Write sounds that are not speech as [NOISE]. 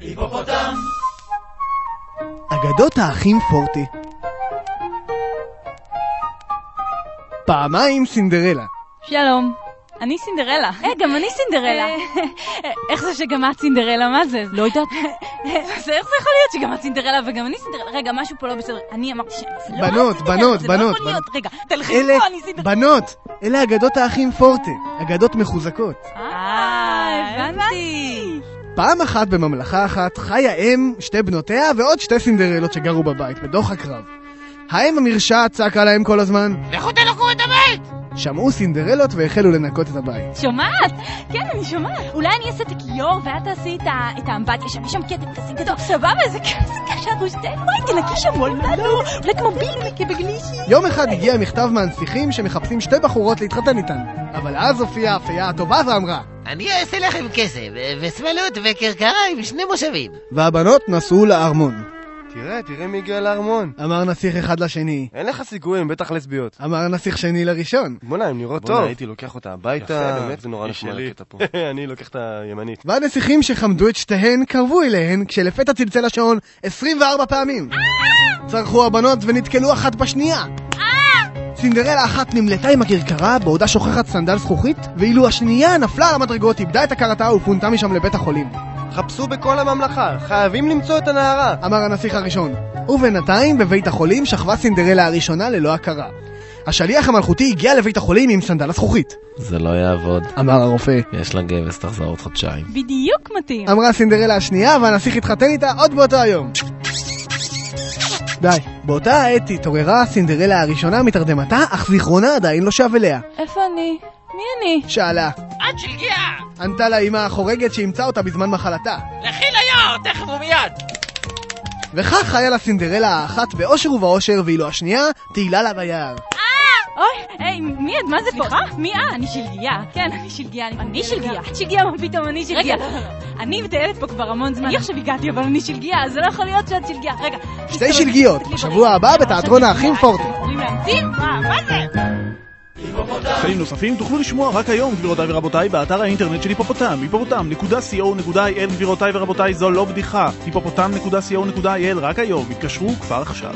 היפופוטם! אגדות האחים פורטה פעמיים סינדרלה שלום, אני סינדרלה. אה, גם אני סינדרלה. איך זה שגם את סינדרלה? מה זה? לא יודעת. איך זה יכול להיות שגם את סינדרלה וגם אני סינדרלה? רגע, משהו פה לא בסדר. אני אמרתי ש... לא בנות, בנות, לא בנות. רגע, תלכי פה, אני סינדרלה. בנות, אלה אגדות האחים פורטה, אגדות מחוזקות. אה, הבנתי. פעם אחת בממלכה אחת חיה אם, שתי בנותיה ועוד שתי סינדרלות שגרו בבית, בדוח הקרב. האם המרשעת צעקה להם כל הזמן? לכו תנקו את הבית! שמעו סינדרלות והחלו לנקות את הבית. שומעת? כן, אני שומעת. אולי אני אעשה את הכיור ואת תעשי את האמבטיה שם, יש שם קטע כזה גדול. סבבה, איזה כזה קשה, אנחנו שתינו. אוי, תנקי שם מול לנו. אולי כמו ביבי כבגלישי. יום אחד הגיע מכתב מהנסיכים שמחפשים שתי בחורות להתחתן איתן. אבל אז הופיעה האפייה הטובה ואמרה, אני אעשה לכם כסף, ושמאלות וכרכרה עם שני מושבים. והבנות נסעו לארמון. תראה, תראה מי הגיע לארמון. אמר נסיך אחד לשני. אין לך סיכויים, בטח לסביות. אמר נסיך שני לראשון. בואנה, הן נראות טוב. בואנה, הייתי לוקח אותה הביתה, יפה, באמת, זה נורא נחמד. הקטע פה. [LAUGHS] אני לוקח את הימנית. והנסיכים שחמדו את שתיהן קרבו אליהן כשלפתע צלצל השעון 24 פעמים. צרחו הבנות ונתקלו אחת בשנייה. סינדרלה אחת נמלטה עם הכרכרה בעודה שוכחת סנדל זכוכית, ואילו השנייה נפלה על המדרגות, איבדה את הכרתה ופונתה משם לבית החולים. חפשו בכל הממלכה, חייבים למצוא את הנערה. אמר הנסיך הראשון. ובינתיים בבית החולים שכבה סינדרלה הראשונה ללא הכרה. השליח המלכותי הגיע לבית החולים עם סנדל הזכוכית. זה לא יעבוד. אמר הרופא. יש לה גבס, תחזור עוד חודשיים. בדיוק מתאים. אמרה סינדרלה השנייה והנסיך התחתן איתה עוד באותו היום. די. באותה העת התעוררה סינדרלה הראשונה מתרדמתה, אך זיכרונה עדיין לא שב אליה. איפה אני? מי אני? שאלה. את שלגיה! ענתה לה אמה החורגת שאימצה אותה בזמן מחלתה. לכי ליער, תכף ומיד! וכך חיה לה סינדרלה האחת באושר ובאושר, ואילו השנייה תהילה לה ביער. אוי, היי, מי את? מה זה פה? מי את? אני שלגיה. כן, אני שלגיה. אני שלגיה. את שלגיה, מה פתאום אני שלגיה? רגע, אני מטיילת פה כבר המון זמן. אני עכשיו הגעתי, אבל אני שלגיה, אז זה לא יכול להיות שאת שלגיה. רגע. שתי שלגיות, בשבוע הבא בתיאטרון האחים פורטה. אומרים להמציא? מה, מה זה? תכנים נוספים תוכלו לשמוע רק היום, גבירותיי ורבותיי, באתר האינטרנט של היפופוטם, היפופוטם.co.il, גבירותיי ורבותיי, זו לא בדיחה, היפופוטם.co.il, רק היום, התקשרו כבר עכשיו.